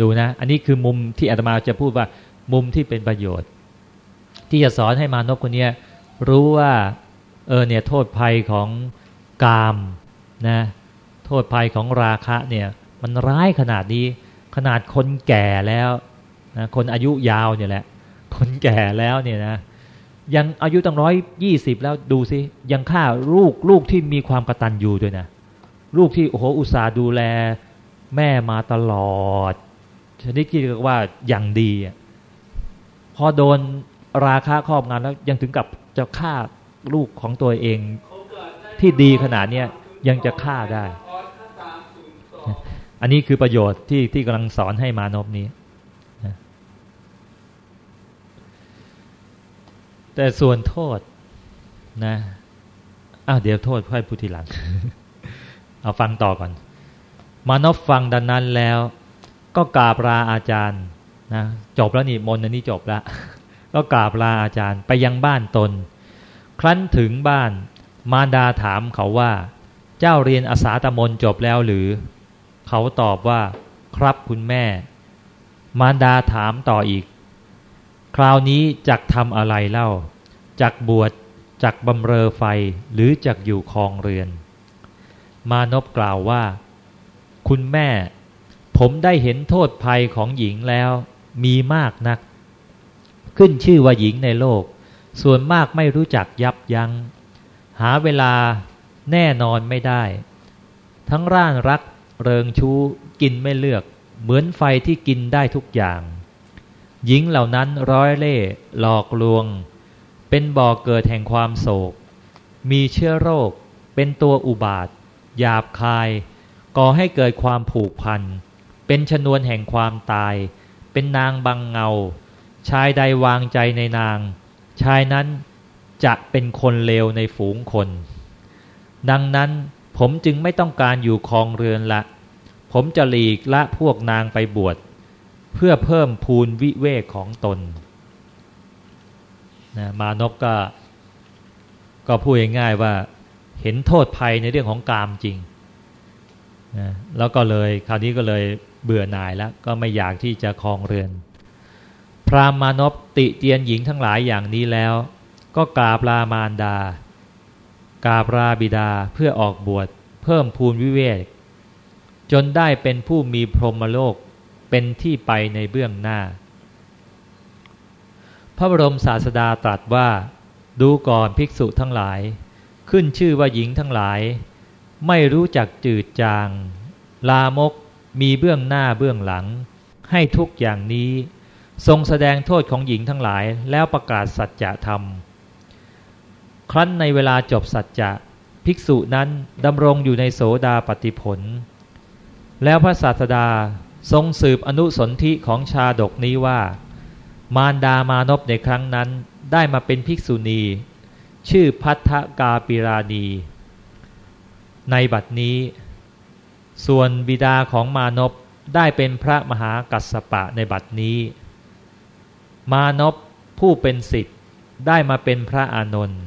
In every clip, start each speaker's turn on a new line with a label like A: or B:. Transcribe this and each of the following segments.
A: ดูนะ อันนี้คือมุมที่อาตมาจะพูดว่ามุมที่เป็นประโยชน์ ที่จะสอนให้มานพคนนี้รู้ว่าเออเนี่ยโทษภัยของกามนะโทษภัยของราคะเนี่ยมันร้ายขนาดนี้ขนาดคนแก่แล้วนะคนอายุยาวเนี่ยแหละ คนแก่แล้วเนี่ยนะยังอายุตั้งร้อยยี่สิบแล้วดูสิยังฆ่าลูกลูกที่มีความกระตันอยู่ด้วยนะ ลูกที่โอ้โหอุตส่าห์ดูแล แม่มาตลอด ชนิดที่เรียกว่าอย่างดีพอโดนราคาครอบงานแล้วยังถึงกับจะฆ่าลูกของตัวเองที่ดีขนาดเนี้ยยังจะฆ่าได้ อันนี้คือประโยชน์ที่ที่กำลังสอนให้มานพนี้ แต่ส่วนโทษนะอ้าวเดี๋ยวโทษค่อยพูดทีหลัง เอาฟังต่อก่อน มานพฟังดังนั้นแล้ว ก็กราบลาอาจารย์นะจบแล้วนี่มนอันนี้จบแล้วก็กราบลาอาจารย์ไปยังบ้านตน ครั้นถึงบ้านมารดาถามเขาว่า เจ้าเรียนอาสาตมนจบแล้วหรือ เขาตอบว่า ครับคุณแม่ มารดาถามต่ออีก คราวนี้จักทำอะไรเล่าจักบวชจักบำเรอไฟหรือจักอยู่คลองเรือน มานพกล่าวว่า คุณแม่ ผมได้เห็นโทษภัยของหญิงแล้วมีมากนัก ขึ้นชื่อว่าหญิงในโลก ส่วนมากไม่รู้จักยับยัง้งหาเวลาแน่นอนไม่ได้ ทั้งร่านรักเริงชู้กินไม่เลือก เหมือนไฟที่กินได้ทุกอย่าง หญิงเหล่านั้นร้อยเล่หลอกลวง เป็นบ่อเกิดแห่งความโศก มีเชื้อโรค เป็นตัวอุบาทหยาบคาย ก่อให้เกิดความผูกพันเเป็นชนวนแห่งความตาย เป็นนางบังเงา ชายใดวางใจในนาง ชายนั้นจะเป็นคนเลวในฝูงคน ดังนั้นผมจึงไม่ต้องการอยู่คลองเรือนละ ผมจะหลีกละพวกนางไปบวชเพื่อเพิ่มพูนวิเวกของตนนะมานพก็ ก็พูดง่ายๆว่าเห็นโทษภัยในเรื่องของกามจริงนะแล้วก็เลยคราวนี้ก็เลย เบื่อหน่ายแล้วก็ไม่อยากที่จะคลองเรือน พรามมานพติเตียนหญิงทั้งหลายอย่างนี้แล้ว ก็กราบลามารดา กราบลาบิดาเพื่อออกบวชเพิ่มพูนวิเวก จนได้เป็นผู้มีพรหมโลกเป็นที่ไปในเบื้องหน้า พระบรมศาสดาตรัสว่าดูก่อนภิกษุทั้งหลาย ขึ้นชื่อว่าหญิงทั้งหลาย ไม่รู้จักจืดจาง ลามก มีเบื้องหน้าเบื้องหลัง ให้ทุกอย่างนี้ ทรงแสดงโทษของหญิงทั้งหลายแล้วประกาศสัจจะธรรม ครั้นในเวลาจบสัจจะภิกษุนั้นดำรงอยู่ในโสดาปฏิผล แล้วพระศาสดาทรงสืบอนุสนธิของชาดกนี้ว่า มารดามานพในครั้งนั้นได้มาเป็นภิกษุณี ชื่อพัทธกาปิราณีในบัดนี้ ส่วนบิดาของมานพได้เป็นพระมหากัสสปะในบัดนี้ มานพผู้เป็นสิทธิ์ได้มาเป็นพระอานนท์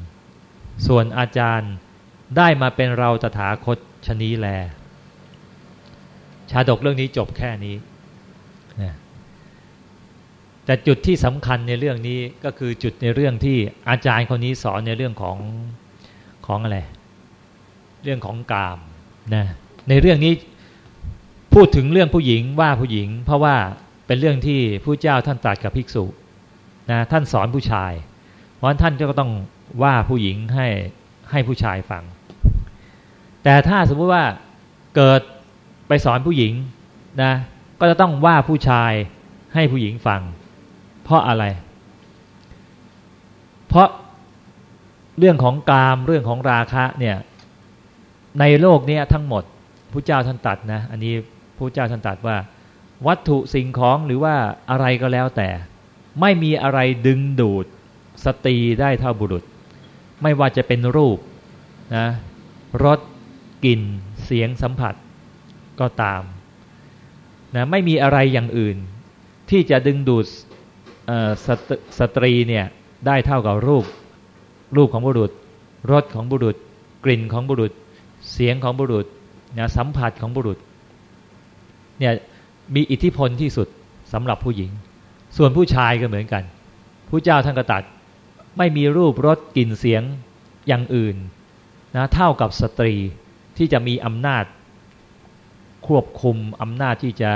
A: ส่วนอาจารย์ได้มาเป็นเราตถาคตชนีแล ชาดกเรื่องนี้จบแค่นี้ แต่จุดที่สำคัญในเรื่องนี้ก็คือจุดในเรื่องที่อาจารย์คนนี้สอนในเรื่องของของอะไร เรื่องของกามนะ ในเรื่องนี้พูดถึงเรื่องผู้หญิงว่าผู้หญิง เพราะว่าเป็นเรื่องที่ผู้เจ้าท่านตรัสกับภิกษุนะท่านสอนผู้ชาย เพราะท่านก็ต้องว่าผู้หญิงให้ให้ผู้ชายฟัง แต่ถ้าสมมุติว่าเกิดไปสอนผู้หญิงนะก็จะต้องว่าผู้ชายให้ผู้หญิงฟัง เพราะอะไร เพราะเรื่องของกามเรื่องของราคะเนี่ยในโลกนี้ทั้งหมด ผู้เจ้าท่านตัดนะ อันนี้ผู้เจ้าท่านตัดว่า วัตถุสิ่งของหรือว่าอะไรก็แล้วแต่ ไม่มีอะไรดึงดูดสตรีได้เท่าบุรุษ ไม่ว่าจะเป็นรูปนะรสกลิ่น เสียงสัมผัสก็ตามนะไม่มีอะไรอย่างอื่น ที่จะดึงดูดสตสตรีเนี่ยได้เท่ากับรูป รูปของบุรุษรสของบุรุษ กลิ่นของบุรุษ เสียงของบุรุษ นะสัมผัสของบุรุษเนี่ยมีอิทธิพลที่สุดสำหรับผู้หญิง ส่วนผู้ชายก็เหมือนกันผู้เจ้าท่านก็ตัดไม่มีรูปรสกลิ่นเสียงอย่างอื่นนะเท่ากับสตรีที่จะมีอำนาจ ควบคุมอำนาจที่จะ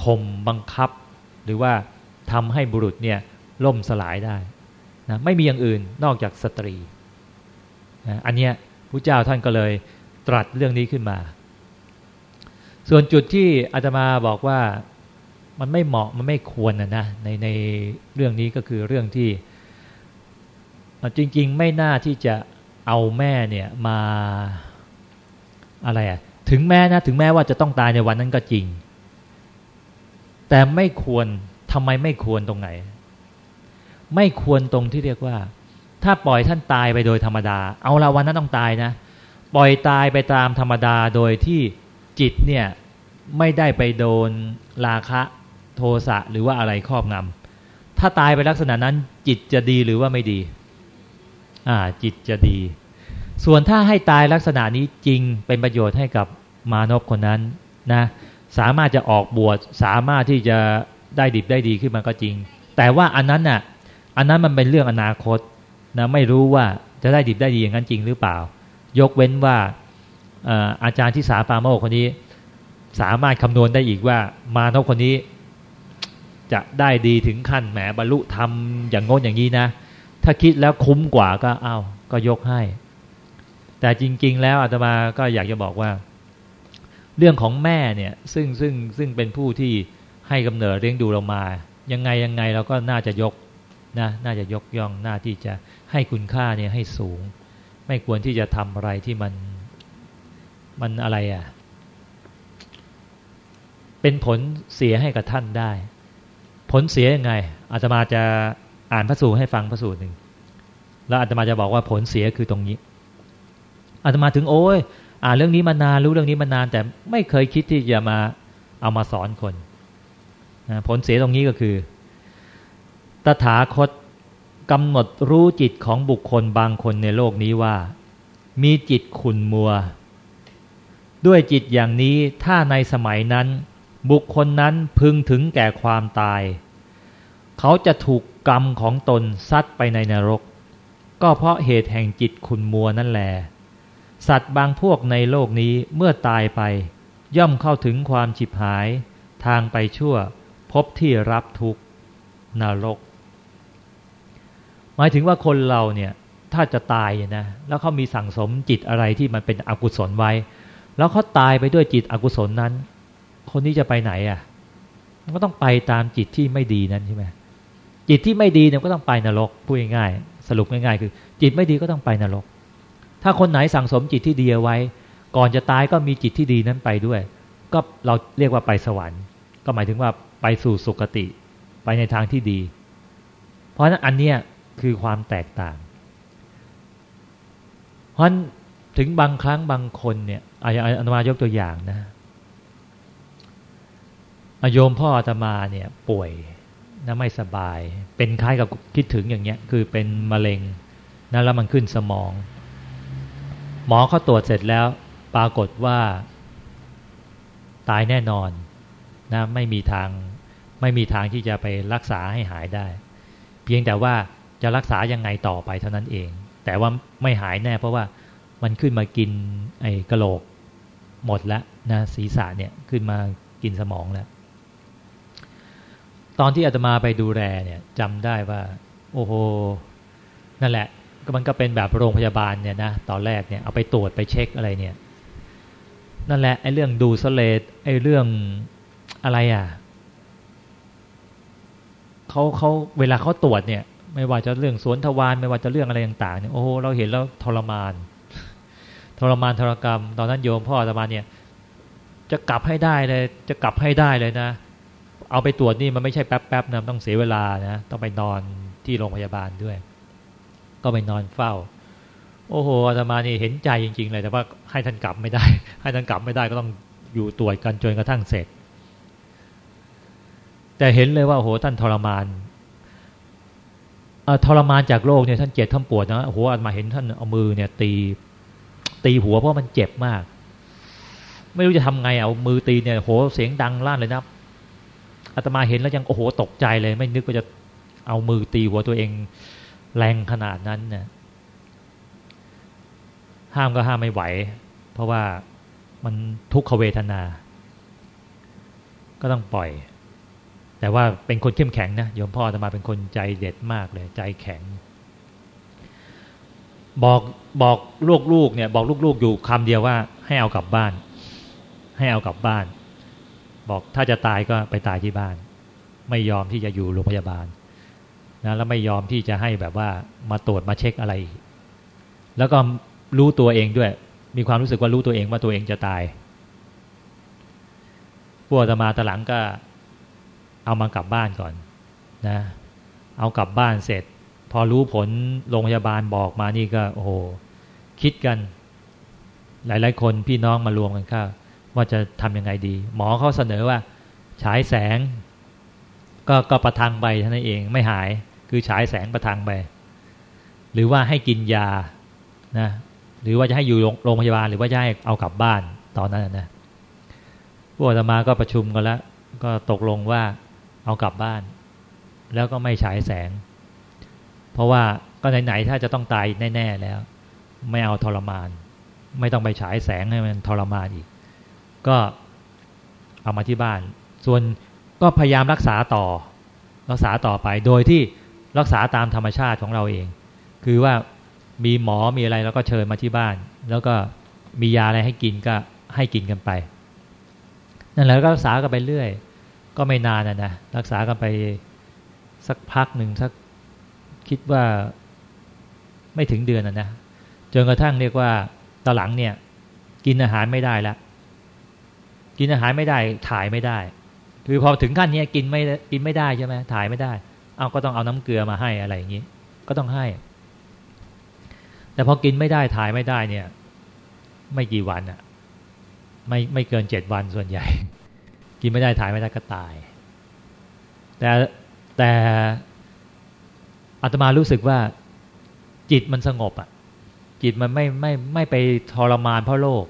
A: ข่มบังคับ หรือว่าทำให้บุรุษเนี่ยล่มสลายได้นะไม่มีอย่างอื่นนอกจากสตรีนะอันเนี้ยพระเจ้าท่านก็เลย ตรัสเรื่องนี้ขึ้นมา ส่วนจุดที่อาตมาบอกว่ามันไม่เหมาะมันไม่ควรนะนะในในเรื่องนี้ก็คือเรื่องที่จริง ๆ ไม่น่าที่จะเอาแม่เนี่ยมาอะไรอะถึงแม้นะถึงแม้ว่าจะต้องตายในวันนั้นก็จริง แต่ไม่ควรทำไมไม่ควรตรงไหน ไม่ควรตรงที่เรียกว่า ถ้าปล่อยท่านตายไปโดยธรรมดา เอาละวันนั้นต้องตายนะ ปล่อยตายไปตามธรรมดาโดยที่จิตเนี่ยไม่ได้ไปโดนราคะโทสะหรือว่าอะไรครอบงำถ้าตายไปลักษณะนั้น จิตจะดีหรือว่าไม่ดี อ่า จิตจะดี ส่วนถ้าให้ตายลักษณะนี้จริงเป็นประโยชน์ให้กับมานพคนนั้นนะ สามารถจะออกบวชสามารถที่จะได้ดิบได้ดีขึ้นมาก็จริง แต่ว่าอันนั้นน่ะ อันนั้นมันเป็นเรื่องอนาคตนะไม่รู้ว่าจะได้ดิบได้ดีอย่างนั้นจริงหรือเปล่า ยกเว้นว่าอาจารย์ที่สาปาโมคนนี้ สามารถคำนวณได้อีกว่า มานพคนนี้ จะได้ดีถึงขั้นแหมบรรลุธรรมอย่างงดอย่างนี้นะ ถ้าคิดแล้วคุ้มกว่าก็เอา้าก็ยกให้ แต่จริง ๆ แล้วอาตมาก็อยากจะบอกว่า เรื่องของแม่เนี่ยซึ่งซึ่งซึ่งเป็นผู้ที่ให้กำเนิดเลี้ยงดูเรามา ยังไงยังไงเราก็น่าจะยกนะน่าจะยกย่องหน้าที่จะให้คุณค่าเนี่ยให้สูง ไม่ควรที่จะทำอะไรที่มันมันอะไรอะ่ะ เป็นผลเสียให้กับท่านได้ ผลเสียยังไงอาตมาจะอ่านพระสูตรให้ฟังพระสูตรหนึ่งแล้วอาตมาจะบอกว่าผลเสียคือตรงนี้อาตมาถึงโอ้ยอ่านเรื่องนี้มานานรู้เรื่องนี้มานาน แต่ไม่เคยคิดที่จะมาเอามาสอนคนผลเสียตรงนี้ก็คือ ตถาคต กำหนดรู้จิตของบุคคลบางคนในโลกนี้ว่า มีจิตขุนมัว ด้วยจิตอย่างนี้ถ้าในสมัยนั้น บุคคลนั้นพึงถึงแก่ความตาย เขาจะถูกกรรมของตนซัดไปในนรก ก็เพราะเหตุแห่งจิตขุนมัวนั่นแหละสัตว์บางพวกในโลกนี้เมื่อตายไป ย่อมเข้าถึงความฉิบหาย ทางไปชั่วพบที่รับทุกนรก มายถึงว่าคนเราเนี่ยถ้าจะตายนะแล้วเขามีสั่งสมจิตอะไรที่มันเป็นอกุศลไว้ แล้วเขาตายไปด้วยจิตอกุศลนั้น คนนี้จะไปไหนอะ มันก็ต้องไปตามจิตที่ไม่ดีนั้นใช่ไหมจิตที่ไม่ดีเนี่ยก็ต้องไปนรกพูดง่ายๆสรุปง่ายๆคือ จิตไม่ดีก็ต้องไปนรก ถ้าคนไหนสั่งสมจิตที่ดีเอาไว้ ก่อนจะตายก็มีจิตที่ดีนั้นไปด้วย ก็เราเรียกว่าไปสวรรค์ ก็หมายถึงว่าไปสู่สุคติ ไปในทางที่ดี เพราะฉะนั้นอันเนี้ย คือความแตกต่าง เพราะถึงบางครั้งบางคนเนี่ยอานุมายกตัวอย่างนะอโยมพ่ออาตมาเนี่ยป่วยนะไม่สบาย เป็นคล้ายกับคิดถึงอย่างเงี้ย คือเป็นมะเร็งนะแล้วมันขึ้นสมอง หมอเขาตรวจเสร็จแล้ว ปรากฏว่า ตายแน่นอนนะไม่มีทาง ไม่มีทางที่จะไปรักษาให้หายได้ เพียงแต่ว่า จะรักษายังไงต่อไปเท่านั้นเอง แต่ว่าไม่หายแน่เพราะว่ามันขึ้นมากินไอ้กระโหลก หมดแล้วนะศีรษะเนี่ยขึ้นมากินสมองแล้ว ตอนที่อาตมาไปดูแลเนี่ยจำได้ว่า โอ้โหนั่นแหละก็มันก็เป็นแบบโรงพยาบาลเนี่ยนะตอนแรกเนี่ยเอาไปตรวจไปเช็คอะไรเนี่ย นั่นแหละไอ้เรื่องดูสเลดไอ้เรื่องอะไรอะเขาเขาเวลาเขาตรวจเนี่ย ไม่ว่าจะเรื่องสวนทวารไม่ว่าจะเรื่องอะไรต่างๆเนี่ยโอ้โหเราเห็นแล้วทรมาน ทรมานทรกรรม ตอนนั้นโยมพ่ออาตมาเนี่ย จะกลับให้ได้เลย จะกลับให้ได้เลยนะ เอาไปตรวจนี่มันไม่ใช่แป๊บๆนะต้องเสียเวลานะต้องไปนอนที่โรงพยาบาลด้วย ก็ไปนอนเฝ้า โอ้โหอาตมานี่เห็นใจจริง ๆ เลยแต่ว่าให้ท่านกลับไม่ได้ ให้ท่านกลับไม่ได้ก็ต้องอยู่ตรวจกันจนกระทั่งเสร็จ แต่เห็นเลยว่าโอ้โหท่านทรมาน ทรมานจากโรคเนี่ยท่านเจ็บท่านปวดนะโอ้โหอาตมาเห็นท่านเอามือเนี่ยตี ตีหัวเพราะมันเจ็บมาก ไม่รู้จะทำไงเอามือตีเนี่ยโหเสียงดังลั่นเลยนะอาตมาเห็นแล้วยังโอ้โหตกใจเลย ไม่นึกว่าจะเอามือตีหัวตัวเองแรงขนาดนั้นเนี่ยห้ามก็ห้ามไม่ไหว เพราะว่ามันทุกขเวทนา ก็ต้องปล่อย แต่ว่าเป็นคนเข้มแข็งนะโยมพ่อจะมาเป็นคนใจเด็ดมากเลย ใจแข็ง บอกบอกลูกๆเนี่ย บอกลูกๆอยู่คำเดียวว่า ให้เอากลับบ้าน ให้เอากลับบ้าน บอกถ้าจะตายก็ไปตายที่บ้าน ไม่ยอมที่จะอยู่โรงพยาบาลนะแล้วไม่ยอมที่จะให้แบบว่ามาตรวจมาเช็คอะไร แล้วก็รู้ตัวเองด้วย มีความรู้สึกว่ารู้ตัวเองว่าตัวเองจะตายพวกจะมาตะหลังก็ เอามากลับบ้านก่อนนะ เอากลับบ้านเสร็จ พอรู้ผลโรงพยาบาลบอกมานี่ก็โอ้โหคิดกัน หลาย ๆ คนพี่น้องมารวมกันข้าว่าจะทำยังไงดี หมอเขาเสนอว่า ฉายแสง ก็ก็ประทังไปท่านั้นเองไม่หายคือฉายแสงประทังไปหรือว่าให้กินยานะหรือว่าจะให้อยู่โรงพยาบาล หรือว่าจะให้เอากลับบ้านตอนนั้นนะพวกธรรมาก็ประชุมกันแล้ว ก็ตกลงว่า เอากลับบ้าน แล้วก็ไม่ฉายแสง เพราะว่าก็ไหนๆถ้าจะต้องตายแน่ ๆแล้ว ไม่เอาทรมาน ไม่ต้องไปฉายแสงให้มันทรมานอีก ก็เอามาที่บ้าน ส่วนก็พยายามรักษาต่อ รักษาต่อไปโดยที่รักษาตามธรรมชาติของเราเอง คือว่ามีหมอมีอะไรแล้วก็เชิญมาที่บ้าน แล้วก็มียาอะไรให้กินก็ให้กินกันไป นั่นแหละก็รักษากันไปเรื่อย ก็ไม่นานนะนะรักษากันไปสักพักหนึ่งสักคิดว่าไม่ถึงเดือนนะนะจนกระทั่งเรียกว่าตอนหลังเนี่ย กินอาหารไม่ได้แล้วกินอาหารไม่ได้ถ่ายไม่ได้ คือพอถึงขั้นนี้กินไม่กินไม่ได้ใช่ไหมถ่ายไม่ได้ เอาก็ต้องเอาน้ำเกลือมาให้อะไรอย่างนี้ ก็ต้องให้ แต่พอกินไม่ได้ถ่ายไม่ได้เนี่ย ไม่กี่วันอะไม่ไม่เกินเจ็ดวันส่วนใหญ่ กินไม่ได้ถ่ายไม่ได้ก็ตาย แต่แต่อาตมารู้สึกว่าจิตมันสงบอะจิตมันไม่ไม่ไม่ไปทรมานเพราะโลก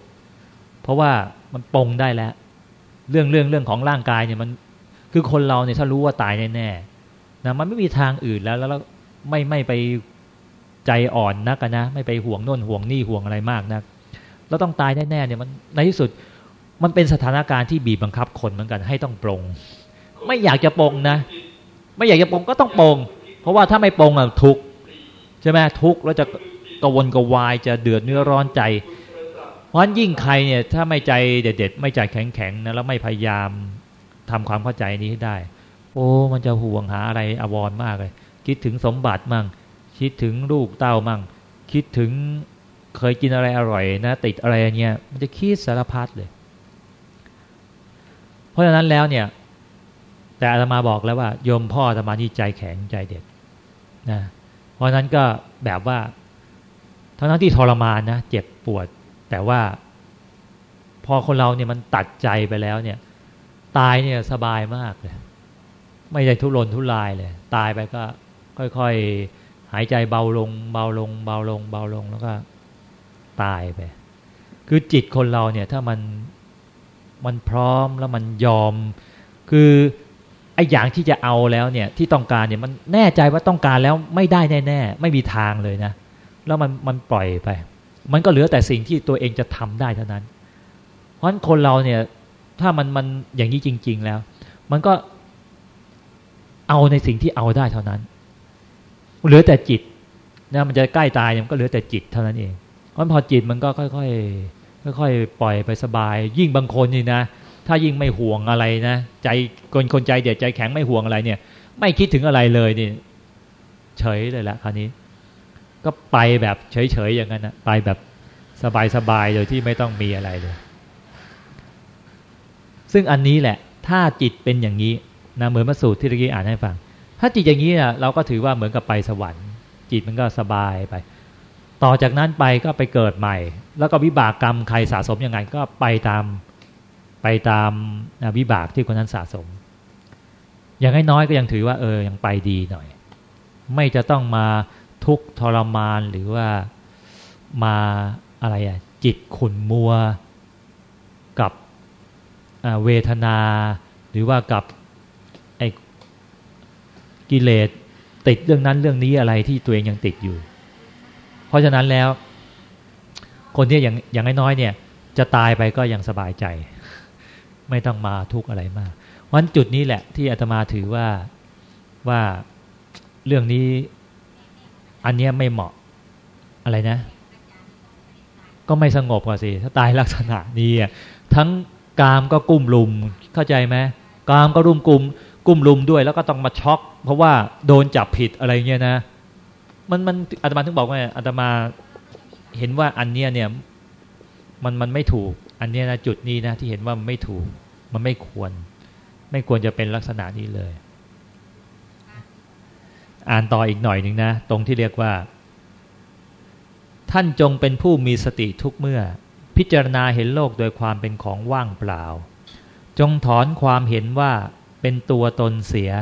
A: เพราะว่ามันปรงได้แล้ว เรื่องเรื่องเรื่องของร่างกายเนี่ยมัน คือคนเราเนี่ยถ้ารู้ว่าตายแน่นะมันไม่มีทางอื่นแล้ว แล้วไม่ไม่ไปใจอ่อนนักนะ ไม่ไปห่วงโน่นห่วงนี่ห่วงอะไรมากนะเราต้องตายแน่ๆเนี่ยมันในที่สุด มันเป็นสถานการณ์ที่บีบบังคับคนเหมือนกันให้ต้องปรงไม่อยากจะปรงนะ ไม่อยากจะปรงก็ต้องปรงเพราะว่าถ้าไม่ปรงอะทุกใช่ไหมทุกแล้วจะกวนกวายจะเดือดเนื้อร้อนใจ เพราะยิ่งใครเนี่ยถ้าไม่ใจเด็ด ๆ ไม่ใจแข็งๆนะแล้วไม่พยายามทำความเข้าใจนี้ให้ได้ โอ้มันจะห่วงหาอะไรอววรมากเลย คิดถึงสมบัติมั่ง คิดถึงลูกเต้ามั่ง คิดถึงเคยกินอะไรอร่อยนะ ติดอะไรเงี้ยมันจะคิดสารพัดเลย เพราะฉะนั้นแล้วเนี่ย แต่อาตมาบอกแล้วว่าโยมพ่ออาตมานี่ใจแข็งใจเด็ดนะเพราะนั้นก็แบบว่าทั้งนั้นที่ทรมานนะเจ็บปวด แต่ว่า พอคนเราเนี่ยมันตัดใจไปแล้วเนี่ย ตายเนี่ยสบายมากเลยไม่ได้ทุรนทุรายเลย ตายไปก็ ค่อยๆหายใจเบาลง เบาลง เบาลง เบาลงแล้วก็ ตายไป คือจิตคนเราเนี่ย ถ้ามัน มันพร้อมแล้วมันยอม คือไอ้อย่างที่จะเอาแล้วเนี่ยที่ต้องการเนี่ยมันแน่ใจว่าต้องการแล้วไม่ได้แน่ๆไม่มีทางเลยนะ แล้วมันมันปล่อยไป มันก็เหลือแต่สิ่งที่ตัวเองจะทำได้เท่านั้น เพราะฉะนั้นคนเราเนี่ยถ้ามันมันอย่างนี้จริง ๆแล้ว มันก็เอาในสิ่งที่เอาได้เท่านั้น เหลือแต่จิตนะมันจะใกล้ตายมันก็เหลือแต่จิตเท่านั้นเองเพราะพอจิตมันก็ค่อย ๆ ค่อยๆปล่อยไปสบาย ยิ่งบางคนนี่นะ ถ้ายิ่งไม่ห่วงอะไรนะ ใจคนคนใจเด็ดใจแข็งไม่ห่วงอะไรเนี่ย ไม่คิดถึงอะไรเลยนี่ เฉยเลยละคราวนี้ ก็ไปแบบเฉยๆอย่างนั้นนะไปแบบสบายๆโดยที่ไม่ต้องมีอะไรเลย ซึ่งอันนี้แหละ ถ้าจิตเป็นอย่างนี้นะเหมือนมาสูตรที่เมื่อกี้อ่านให้ฟัง ถ้าจิตอย่างนี้นะเราก็ถือว่าเหมือนกับไปสวรรค์ จิตมันก็สบายไป ต่อจากนั้นไปก็ไปเกิดใหม่ แล้วก็วิบากกรรมใครสะสมยังไงก็ไปตามไปตามวิบากที่คนนั้นสะสม อย่างน้อยก็ยังถือว่า เออยังไปดีหน่อย ไม่จะต้องมาทุกทรมานหรือว่ามาอะไรอะจิตขุนมัวกับเวทนา หรือว่ากับกิเลสติดเรื่องนั้นเรื่องนี้อะไรที่ตัวเองยังติดอยู่ เพราะฉะนั้นแล้ว คนที่อย่างอย่างน้อยๆเนี่ย จะตายไปก็ยังสบายใจ ไม่ต้องมาทุกข์อะไรมากวันจุดนี้แหละ ที่อาตมาถือว่าว่าเรื่องนี้ อันนี้ไม่เหมาะอะไรนะ ก็ไม่สงบกว่าสิถ้าตายลักษณะนี้ทั้งกามก็กุ้มลุมเข้าใจไหมกามก็รุมกุม กุ้มลุมด้วย แล้วก็ต้องมาช็อก เพราะว่าโดนจับผิดอะไรเงี้ยนะ มันมันอาตมาถึงบอกว่าอาตมาเห็นว่าอันเนี้ยเนี่ยมันมันไม่ถูก อันเนี้ยนะจุดนี้นะที่เห็นว่ามันไม่ถูก มันไม่ควร ไม่ควรจะเป็นลักษณะนี้เลย อ่านต่ออีกหน่อยหนึ่งนะ ตรงที่เรียกว่า ท่านจงเป็นผู้มีสติทุกเมื่อ พิจารณาเห็นโลกโดยความเป็นของว่างเปล่า จงถอนความเห็นว่าเป็นตัวตนเสีย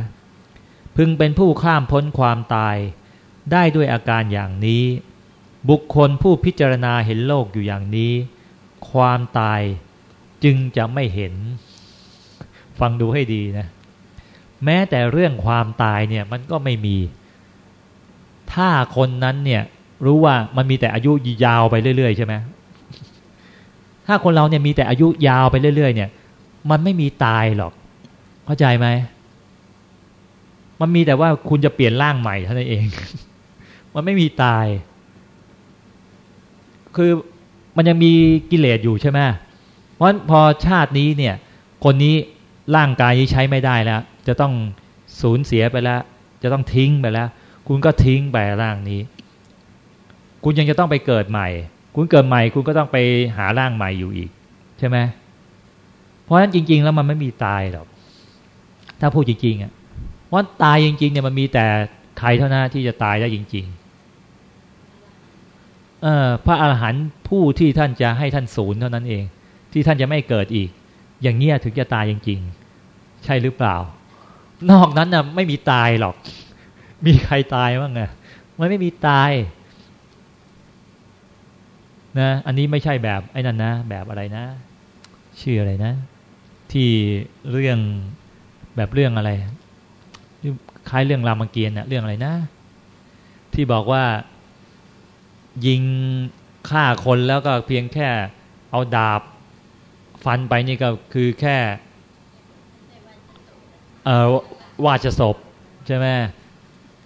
A: พึงเป็นผู้ข้ามพ้นความตาย ได้ด้วยอาการอย่างนี้ บุคคลผู้พิจารณาเห็นโลกอยู่อย่างนี้ ความตายจึงจะไม่เห็น ฟังดูให้ดีนะ แม้แต่เรื่องความตายเนี่ยมันก็ไม่มี ถ้าคนนั้นเนี่ยรู้ว่ามันมีแต่อายุยาวไปเรื่อยๆใช่ไหมถ้าคนเราเนี่ยมีแต่อายุยาวไปเรื่อยๆ เนี่ย มันไม่มีตายหรอก เข้าใจไหมมันมีแต่ว่าคุณจะเปลี่ยนร่างใหม่เท่านั้นเอง มันไม่มีตาย คือมันยังมีกิเลสอยู่ใช่ไหมเพราะพอชาตินี้เนี่ย คนนี้ร่างกายนี้ใช้ไม่ได้แล้ว จะต้องสูญเสียไปแล้ว จะต้องทิ้งไปแล้ว คุณก็ทิ้งไปร่างนี้ คุณยังจะต้องไปเกิดใหม่ คุณเกิดใหม่ คุณก็ต้องไปหาร่างใหม่อยู่อีก ใช่ไหมเพราะฉะนั้นจริง ๆ แล้วมันไม่มีตายหรอกถ้าพูดจริงๆอะว่าตายจริงๆเนี่ยมันมีแต่ใครเท่านั้นที่จะตายได้จริง ๆ เออพระอาหารหันต์ผู้ที่ท่านจะให้ท่านศูนย์เท่านั้นเอง ที่ท่านจะไม่เกิดอีก อย่างเงี้ยถึงจะตายจริงๆ ใช่หรือเปล่า นอกนั้นน่ะไม่มีตายหรอก มีใครตายบ้างไงมันไม่มีตายนะอันนี้ไม่ใช่แบบไอ้นั่นนะแบบอะไรนะ ชื่ออะไรนะ ที่เรื่องแบบเรื่องอะไรคล้ายเรื่องรามเกียรติ์นะเรื่องอะไรนะ ที่บอกว่า ยิงฆ่าคนแล้วก็เพียงแค่เอาดาบฟันไปนี่ก็คือแค่เออว่าจะศพใช่ไหม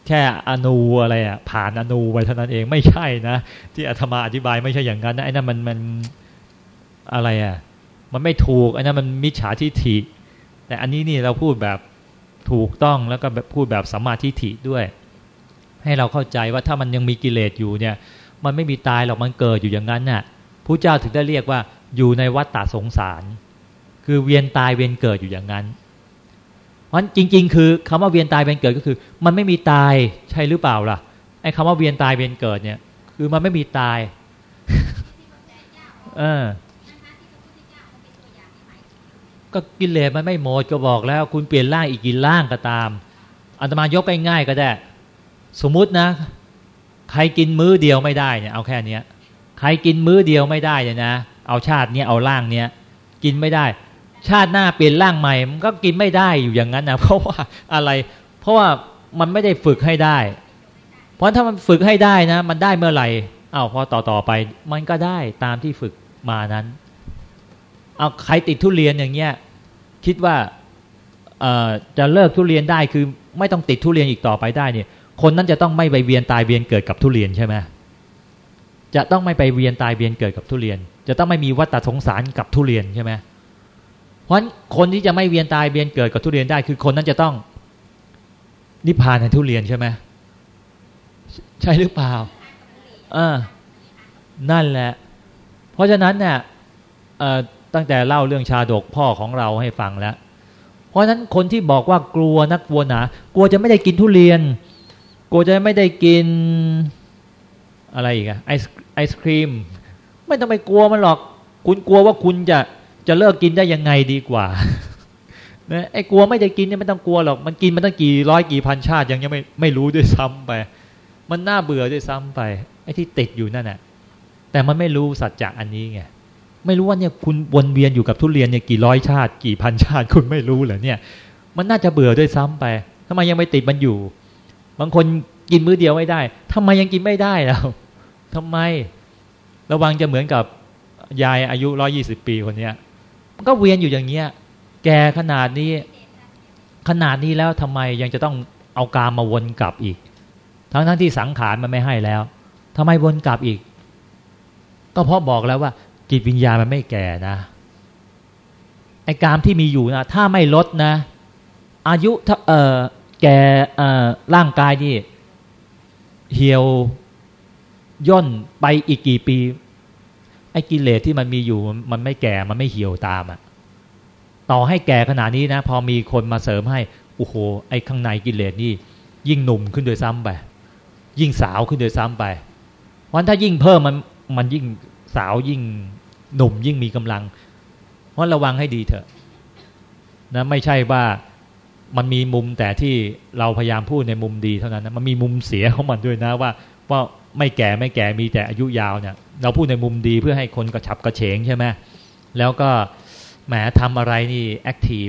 A: แค่อนูอะไรอะผ่านอนูไปเท่านั้นเองไม่ใช่นะที่อาตมาอธิบายไม่ใช่อย่างนั้นนะไอ้นั่นมันมันอะไรอะมันไม่ถูกไอ้นั่นมันมิจฉาทิฏฐิ แต่อันนี้นี่เราพูดแบบถูกต้องแล้วก็แบบพูดแบบสัมมาทิฏฐิด้วย ให้เราเข้าใจว่าถ้ามันยังมีกิเลสอยู่เนี่ย มันไม่มีตายหรอกมันเกิดอยู่อย่างนั้นน่ะพระเจ้าถึงได้เรียกว่าอยู่ในวัฏฏะสงสาร คือเวียนตายเวียนเกิดอยู่อย่างนั้นเพราะจริง ๆ คือคำว่าเวียนตายเวียนเกิดก็คือ มันไม่มีตายใช่หรือเปล่าล่ะไอ้คำว่าเวียนตายเวียนเกิดเนี่ย คือมันไม่มีตาย เออก็กิเลสมันไม่หมดก็บอกแล้ว คุณเปลี่ยนร่างอีกกี่ร่างก็ตามอันตมายกง่ายๆก็ได้ สมมุตินะ ใครกินมื้อเดียวไม่ได้เนี่ยเอาแค่เนี้ยใครกินมื้อเดียวไม่ได้เนี่ยนะ เอาชาติเนี้ยเอาร่างเนี้ยกินไม่ได้ ชาติหน้าเปลี่ยนร่างใหม่มันก็กินไม่ได้อยู่อย่างนั้นนะเพราะว่าอะไร เพราะว่ามันไม่ได้ฝึกให้ได้ เพราะถ้ามันฝึกให้ได้นะ มันได้เมื่อไหร่อ้าวพอต่อต่อไป มันก็ได้ตามที่ฝึกมานั้นเอาใครติดทุเรียนอย่างเงี้ยคิดว่าจะเลิกทุเรียนได้คือไม่ต้องติดทุเรียนอีกต่อไปได้เนี่ย คนนั้นจะต้องไม่ไปเวียนตายเวียนเกิดกับทุเรียนใช่ไหมจะต้องไม่ไปเวียนตายเวียนเกิดกับทุเรียน จะต้องไม่มีวัฏสงสารกับทุเรียนใช่ไหมเพราะคนที่จะไม่เวียนตายเวียนเกิดกับทุเรียนได้ คือคนนั้นจะต้องนิพพานในทุเรียนใช่ไหมใช่หรือเปล่าเออนั่นแหละ เพราะฉะนั้นเนี่ยตั้งแต่เล่าเรื่องชาดกพ่อของเราให้ฟังแล้ว เพราะฉะนั้นคนที่บอกว่ากลัวนักกลัวหนากลัวจะไม่ได้กินทุเรียน กลัวจะไม่ได้กินอะไรอีกอะไอศไอศครีม ไม่ต้องไปกลัวมันหรอก คุณกลัวว่าคุณจะจะเลิกกินได้ยังไงดีกว่านะไอ้กลัวไม่ได้กินเนี่ยไม่ต้องกลัวหรอก มันกินมาตั้งกี่ร้อยกี่พันชาติยังยังไม่ไม่รู้ด้วยซ้ำไป มันน่าเบื่อด้วยซ้ำไป ไอ้ที่ติดอยู่นั่นแหละแต่มันไม่รู้สัจจะอันนี้ไงไม่รู้ว่าเนี่ยคุณวนเวียนอยู่กับทุเรียนเนี่ยกี่ร้อยชาติ กี่พันชาติคุณไม่รู้เหรอเนี่ย มันน่าจะเบื่อด้วยซ้ำไปทำไมยังไม่ติดมันอยู่ บางคนกินมื้อเดียวไม่ได้ทำไมยังกินไม่ได้แล้วทำไม ระวังจะเหมือนกับยายอายุร้อยี่สิบปีคนเนี้ย มันก็เวียนอยู่อย่างเงี้ย แกขนาดนี้ ขนาดนี้แล้วทำไมยังจะต้องเอากามมาวนกลับอีก ทั้งทั้งที่สังขารมันไม่ให้แล้วทำไมวนกลับอีก ก็เพราะบอกแล้วว่า จิตวิญญาณมันไม่แก่นะไอ้กามที่มีอยู่นะถ้าไม่ลดนะ อายุเอ่อ แก่ร่างกายนี่เหี่ยวย่นไปอีกกี่ปี ไอ้กิเลสที่มันมีอยู่มันไม่แก่มันไม่เหี่ยวตามอะต่อให้แก่ขนาดนี้นะ พอมีคนมาเสริมให้โอ้โหไอ้ข้างในกิเลสนี่ ยิ่งหนุ่มขึ้นโดยซ้ำไป ยิ่งสาวขึ้นโดยซ้ำไปวันถ้ายิ่งเพิ่มมันมันยิ่งสาวยิ่งหนุ่มยิ่งมีกำลังเพราะระวังให้ดีเถอะนะไม่ใช่ว่า มันมีมุมแต่ที่เราพยายามพูดในมุมดีเท่านั้นนะมันมีมุมเสียของมันด้วยนะว่าว่าไม่แก่ไม่แก่มีแต่อายุยาวเนี่ยเราพูดในมุมดีเพื่อให้คนกระฉับกระเฉงใช่ไหมแล้วก็แหมทำอะไรนี่แอคทีฟ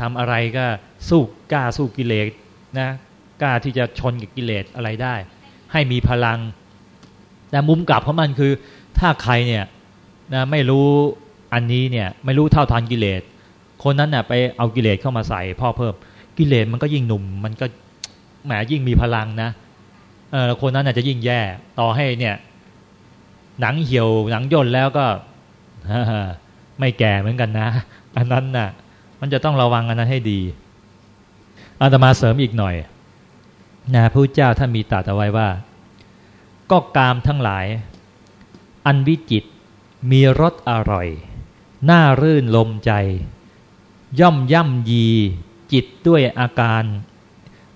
A: ทำอะไรก็สู้กล้าสู้กิเลสนะกล้าที่จะชนกับกิเลสอะไรได้ ให้มีพลัง แต่มุมกลับของมันคือ ถ้าใครเนี่ยนะไม่รู้อันนี้เนี่ยไม่รู้เท่าทันกิเลสคนนั้นน่ะไปเอากิเลสเข้ามาใส่พ่อเพิ่ม กิเลสมันก็ยิ่งหนุ่ม มันก็แหมยิ่งมีพลังนะเออคนนั้นอาจจะยิ่งแย่ ต่อให้เนี่ย หนังเหี่ยวหนังย่นแล้วก็ไม่แก่เหมือนกันนะ อันนั้นน่ะ มันจะต้องระวังอันนั้นให้ดีอาตมาเสริมอีกหน่อยนะพระเจ้าท่านมีตรัสเอาไว้ว่า ก็กามทั้งหลาย อันวิจิตมีรสอร่อย น่ารื่นลมใจ ย่อมย่ำยี จิตด้วยอาการ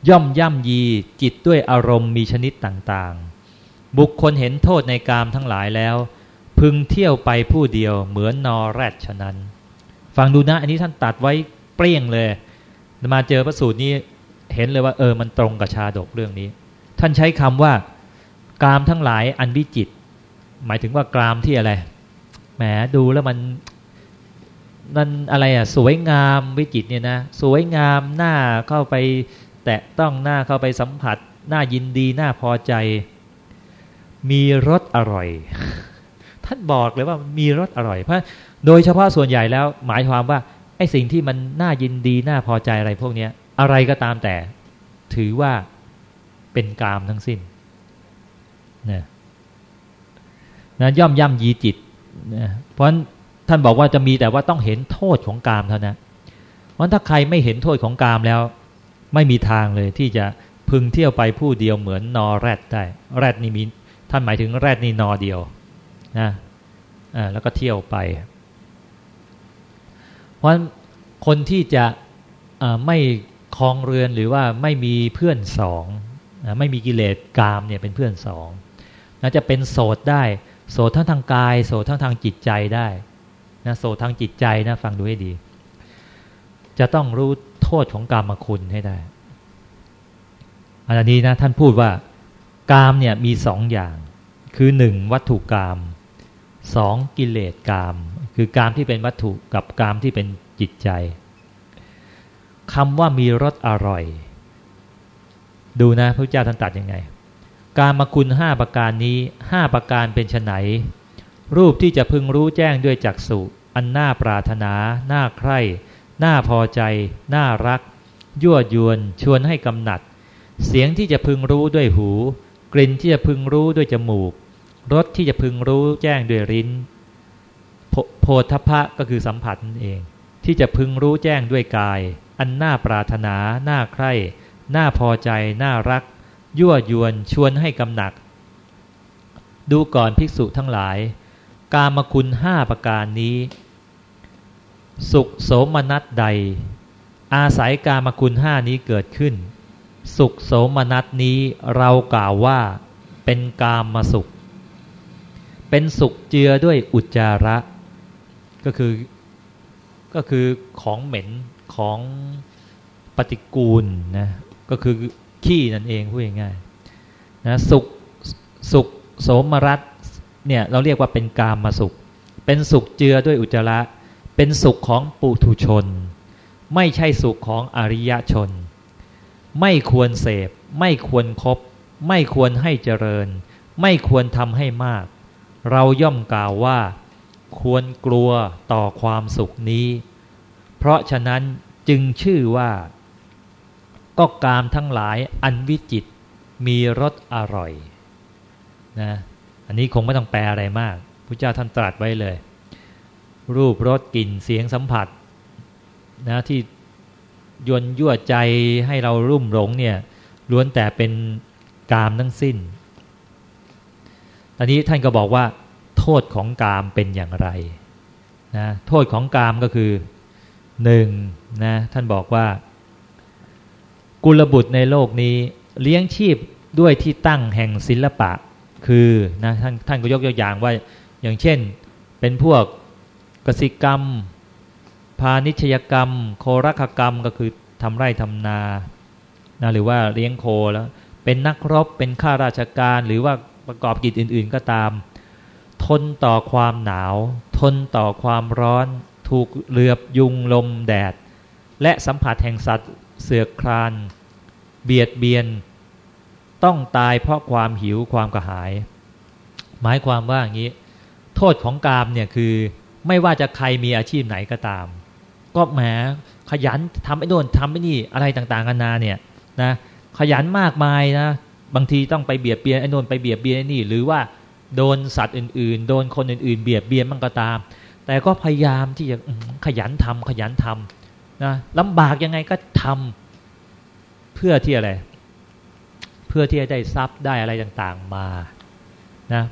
A: ย่อมย่ำยีจิตด้วยอารมณ์มีชนิดต่างๆ บุคคลเห็นโทษในกามทั้งหลายแล้ว พึงเที่ยวไปผู้เดียวเหมือนนอแรดฉะนั้น ฟังดูนะอันนี้ท่านตัดไว้เปรี้ยงเลย มาเจอพระสูตรนี้เห็นเลยว่าเออมันตรงกับชาดกเรื่องนี้ ท่านใช้คำว่ากามทั้งหลายอันวิจิต หมายถึงว่ากามที่อะไรแหมดูแล้วมัน นั่นอะไรอะสวยงามวิจิตเนี่ยนะสวยงามหน้าเข้าไปแตะต้องหน้าเข้าไปสัมผัสหน้ายินดีหน้าพอใจ มีรสอร่อย ท่านบอกเลยว่ามีรสอร่อยเพราะโดยเฉพาะส่วนใหญ่แล้ว หมายความว่าไอ้สิ่งที่มันน่ายินดีน่าพอใจอะไรพวกนี้อะไรก็ตามแต่ ถือว่าเป็นกามทั้งสิ้นนะนะย่อมย่ำยีจิตนะเพราะ ท่านบอกว่าจะมีแต่ว่าต้องเห็นโทษของกามเท่านั้นเพราะถ้าใครไม่เห็นโทษของกามแล้ว ไม่มีทางเลยที่จะพึงเที่ยวไปผู้เดียวเหมือนนอแรดได้แรดนี่มีท่านหมายถึงแรดนี่นอเดียวนะอ่าแล้วก็เที่ยวไป เพราะคนที่จะไม่คลองเรือนหรือว่าไม่มีเพื่อนสองไม่มีกิเลสกามเนี่ยเป็นเพื่อนสองนะจะเป็นโสดได้ โสดทั้งทางกาย โสดทั้งทางจิตใจได้ นะโสทางจิตใจนะฟังดูให้ดี จะต้องรู้โทษของกามคุณให้ได้อันนี้นะท่านพูดว่ากามเนี่ยมีสองอย่าง คือหนึ่งวัตถุกามสองกิเลสกาม คือกามที่เป็นวัตถุกับกามที่เป็นจิตใจคำว่ามีรสอร่อย ดูนะพระเจ้าท่านตัดยังไง การมาคุณห้าประการนี้ห้าประการเป็นไฉนรูปที่จะพึงรู้แจ้งด้วยจักษุ อันน่าปรารถนา น่าใคร่ น่าพอใจ น่ารัก ยั่วยวนชวนให้กำหนัด เสียงที่จะพึงรู้ด้วยหู กลิ่นที่จะพึงรู้ด้วยจมูก รสที่จะพึงรู้แจ้งด้วยริ้นโพธพะก็คือสัมผัสนั่นเอง ที่จะพึงรู้แจ้งด้วยกาย อันน่าปรารถนา น่าใคร่ น่าพอใจ น่ารัก ยั่วยวนชวนให้กำหนัดดูก่อนภิกษุทั้งหลาย กามคุณห้าประการนี้ สุขโสมนัสใด อาศัยกามคุณห้านี้เกิดขึ้น สุขโสมนัสนี้เรากล่าวว่าเป็นกามมาสุข เป็นสุขเจือด้วยอุจจาระ ก็คือก็คือของเหม็นของปฏิกูลนะก็คือขี้นั่นเองพูดง่ายๆนะสุขสุขโสมรัต เนี่ยเราเรียกว่าเป็นกามมาสุข เป็นสุขเจือด้วยอุจจาระ เป็นสุขของปุถุชน ไม่ใช่สุขของอริยชน ไม่ควรเสพ ไม่ควรครบไม่ควรให้เจริญ ไม่ควรทำให้มาก เราย่อมกล่าวว่า ควรกลัวต่อความสุขนี้ เพราะฉะนั้นจึงชื่อว่า ก็กามทั้งหลายอันวิจิตมีรสอร่อยนะ อันนี้คงไม่ต้องแปลอะไรมากพระเจ้าท่านตรัสไว้เลย รูปรสกลิ่นเสียงสัมผัสนะที่ยนยั่วใจให้เรารุ่มหลงเนี่ยล้วนแต่เป็นกามทั้งสิ้นตอนนี้ท่านก็บอกว่า โทษของกามเป็นอย่างไรนะโทษของกามก็คือหนึ่งนะท่านบอกว่า กุลบุตรในโลกนี้เลี้ยงชีพด้วยที่ตั้งแห่งศิลปะ คือนะท่านท่านก็ยกตัวอย่างว่าอย่างเช่น เป็นพวกกสิกรรม พาณิชยกรรม โครักกรรมก็คือทำไร่ทำนานะหรือว่าเลี้ยงโคแล้ว เป็นนักรบเป็นข้าราชการหรือว่าประกอบกิจอื่น ๆก็ตาม ทนต่อความหนาว ทนต่อความร้อน ถูกเหลือบยุงลมแดด และสัมผัสแห่งสัตว์เสือกคลาน เบียดเบียน ต้องตายเพราะความหิวความกระหาย หมายความว่าอย่างนี้ โทษของกามเนี่ยคือ ไม่ว่าจะใครมีอาชีพไหนก็ตาม ก็แหมขยันทำไอ้โน่นทำไอ้นี่อะไรต่างๆกันานาเนี่ยนะขยันมากมายนะบางทีต้องไปเบียดเบียนไอ้นนไปเบียดเบียนไอ้นี่ หรือว่าโดนสัตว์อื่น ๆ โดนคนอื่น ๆ เบียดเบียนมันก็ตาม แต่ก็พยายามที่จะขยันทำขยันทำนะลำบากยังไงก็ทำเพื่อที่อะไร เพื่อที่จะได้ทรัพย์ได้อะไรต่างๆมานะ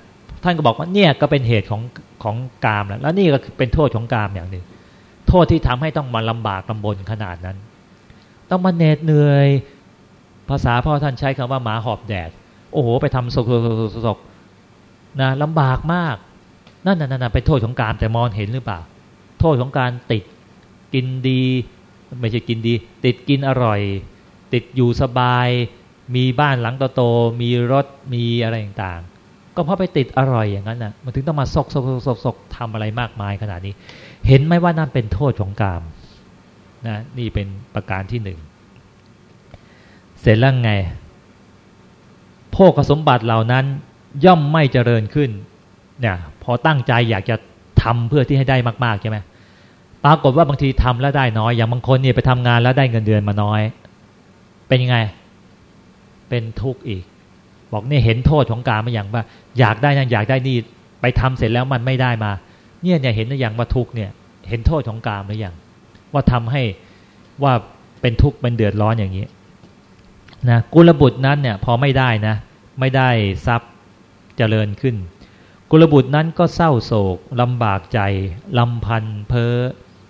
A: ท่านก็บอกว่าเนี่ยก็เป็นเหตุของของกามแล้วแล้วนี่ก็เป็นโทษของกามอย่างหนึ่งโทษที่ทำให้ต้องมาลำบากลำบนขนาดนั้น ต้องมาเหน็ดเหนื่อย ภาษาพ่อท่านใช้คำว่าหมาหอบแดด โอ้โห ไปทำศกศกนะลำบากมาก นั่นนั่นเป็นโทษของการแต่มองเห็นหรือเปล่า โทษของการติดกินดี ไม่ใช่กินดี ติดกินอร่อย ติดอยู่สบาย มีบ้านหลังโตๆมีรถมีอะไรต่างๆ ก็เพราะไปติดอร่อยอย่างนั้นนะ่ะ มันถึงต้องมาซกซกซกซกทำอะไรมากมายขนาดนี้ เห็นไหมว่านั่นเป็นโทษของกามนะนี่เป็นประการที่หนึ่งเสร็จแล้วไงโภคสมบัติเหล่านั้นย่อมไม่เจริญขึ้นเนี่ยพอตั้งใจอยากจะทำเพื่อที่ให้ได้มากๆใช่ไหมปรากฏว่าบางทีทำแล้วได้น้อย อย่างบางคนเนี่ยไปทำงานแล้วได้เงินเดือนมาน้อย เป็นยังไง เป็นทุกข์อีก บอกเนี่ยเห็นโทษของการมาอย่างว่า อยากได้นั่นอยากได้นี่ไปทำเสร็จแล้วมันไม่ได้มา เนี่ยเนี่ยเห็นอย่างว่าทุกข์เนี่ย เห็นโทษของการหรือยังว่าทำให้ว่าเป็นทุกข์เป็นเดือดร้อนอย่างนี้นะกุลบุตรนั้นเนี่ยพอไม่ได้นะ ไม่ได้ทรัพย์เจริญขึ้น กุลบุตรนั้นก็เศร้าโศกลำบากใจลำพันเพ้อ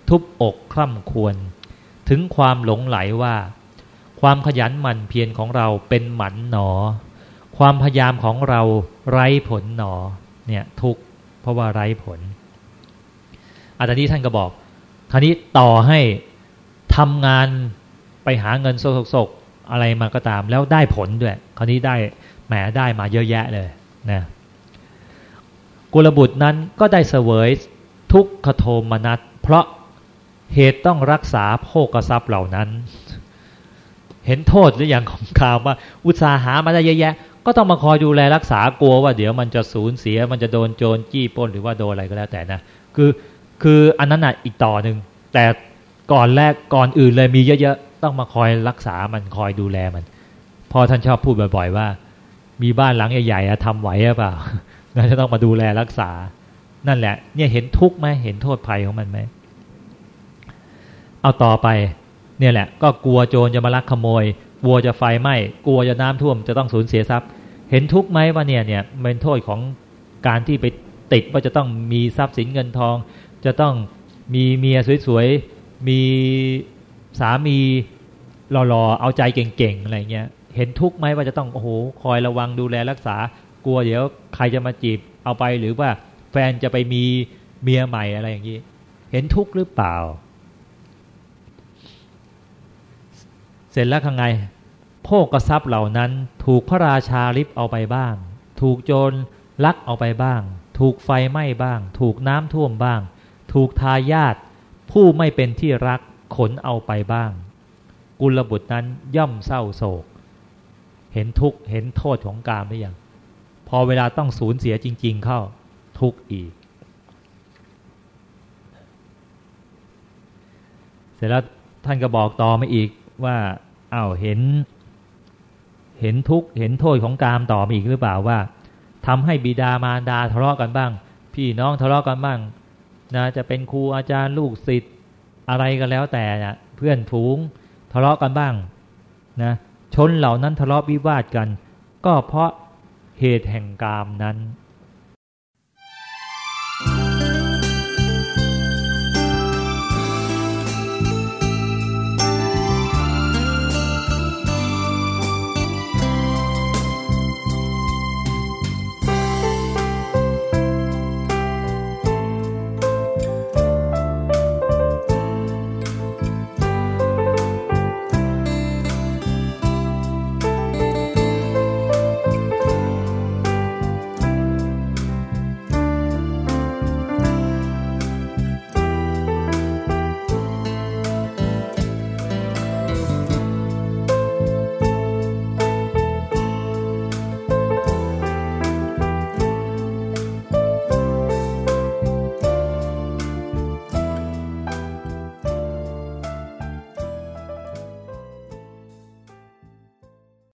A: ทุบอกคร่ำควร ถึงความหลงไหลว่า ความขยันหมั่นเพียรของเราเป็นหมันหนอ ความพยายามของเราไร้ผลหนอเนี่ยทุกเพราะว่าไร้ผลอาจารย์ที่ท่านก็บอกท่านี้ต่อให้ทำงานไปหาเงินโศกอะไรมาก็ตาม แล้วได้ผลด้วยคราวนี้ได้แหมได้มาเยอะแยะเลยนะกุลบุตรนั้นก็ได้เสวยทุกขโทมนัสเพราะเหตุต้องรักษาโภกทรัพย์เหล่านั้น เห็นโทษหรืออย่างของข่าวว่า อุตสาหามาได้เยอะแยะ ก็ต้องมาคอยดูแลรักษากลัวว่าเดี๋ยวมันจะสูญเสีย มันจะโดนโจรจี้ป้นหรือว่าโดนอะไรก็แล้วแต่นะคือคืออันนั้นอะอีกต่อหนึ่งแต่ก่อนแรกก่อนอื่นเลยมีเยอะๆต้องมาคอยรักษามันคอยดูแลมันพอท่านชอบพูดบ่อย ๆ ว่า มีบ้านหลังใหญ่ๆทำไหวหรือเปล่าเราจะต้องมาดูแลรักษา นั่นแหละ เนี่ยเห็นทุกข์ไหมเห็นโทษภัยของมันไหมเอาต่อไป เนี่ยแหละก็กลัวโจรจะมาลักขโมย กลัวจะไฟไหม้กลัวจะน้ำท่วมจะต้องสูญเสียทรัพย์ เห็นทุกข์ไหมว่าเนี่ยเนี่ยเป็นโทษของการที่ไปติดว่าจะต้องมีทรัพย์สินเงินทอง จะต้องมีเมียสวยๆมีสามีหล่อๆเอาใจเก่งๆอะไรเงี้ยเห็นทุกข์ไหมว่าจะต้องโอ้โหคอยระวังดูแลรักษากลัวเดี๋ยวใครจะมาจีบเอาไปหรือว่าแฟนจะไปมีเมียใหม่อะไรอย่างนี้ เห็นทุกข์หรือเปล่า เส ร็จแล้วข้างไงโภกทรัพย์เหล่านั้น ถูกพระราชาริบเอาไปบ้าง ถูกโจรลักเอาไปบ้าง ถูกไฟไหม้บ้าง ถูกน้ำท่วมบ้าง ถูกทายาทผู้ไม่เป็นที่รักขนเอาไปบ้าง กุลบุตรนั้นย่อมเศร้าโศก เห็นทุกข์เห็นโทษของกามหรือยังพอเวลาต้องสูญเสียจริง ๆ เข้าทุกข์อีก เสร็จแล้วท่านก็บอกต่อมาอีกว่า อา้าวเห็น เห็นทุกข์เห็นโทษของกามต่อมาอีกหรือเปล่าว่าทำให้บิดามารดาทะเลาะกันบ้าง พี่น้องทะเลาะกันบ้างนะจะเป็นครูอาจารย์ลูกศิษย์อะไรก็แล้วแต่นะเพื่อนฝูงทะเลาะกันบ้างนะชนเหล่านั้นทะเลาะวิวาทกัน ก็เพราะเหตุแห่งกามนั้น